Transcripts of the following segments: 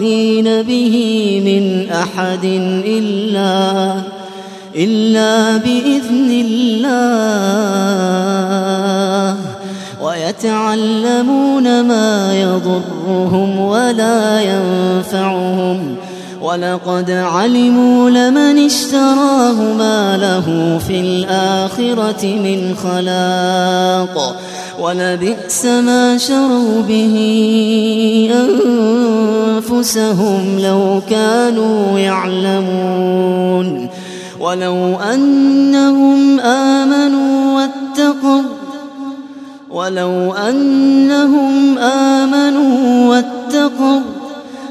بضارين به من أحد إلا إلا بإذن الله. ويتعلمون ما يضرهم ولا ينفعهم. ولقد علموا لمن اشتراه ما له في الآخرة من خلاق ولبئس ما شروا به أنفسهم لو كانوا يعلمون ولو أنهم آمنوا واتقوا ولو أنهم آمنوا واتقوا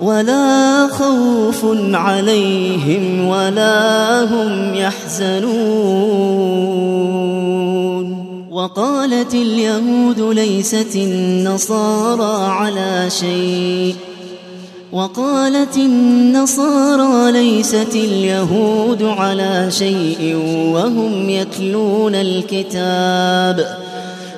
ولا خوف عليهم ولا هم يحزنون. وقالت اليهود ليست النصارى على شيء. وقالت النصارى ليست اليهود على شيء. وهم يتلون الكتاب.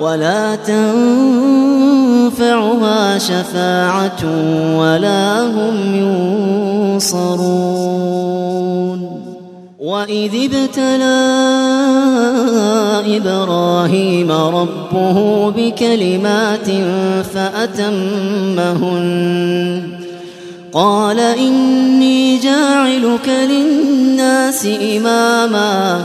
ولا تنفعها شفاعة ولا هم ينصرون. وإذ ابتلى إبراهيم ربه بكلمات فأتمهن. قال إني جاعلك للناس إماما.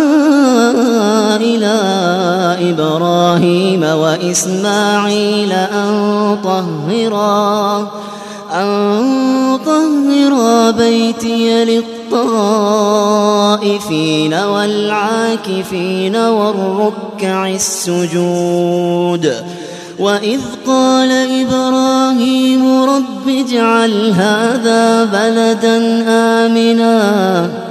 إلى إبراهيم وإسماعيل أن طهرا أن طهرا بيتي للطائفين والعاكفين والركع السجود. وإذ قال إبراهيم رب اجعل هذا بلدا آمناً.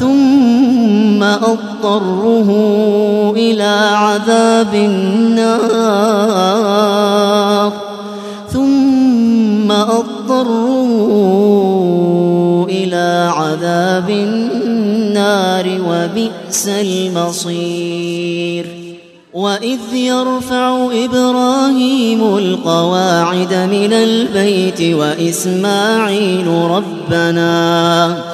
ثم أضطره إلى عذاب النار. ثم أضطره إلى عذاب النار وبئس المصير. وإذ يرفع إبراهيم القواعد من البيت وإسماعيل ربنا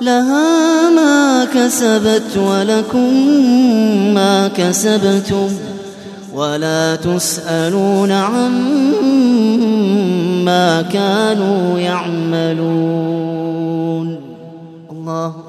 لها ما كسبت ولكم ما كسبتم ولا تسألون عما كانوا يعملون. الله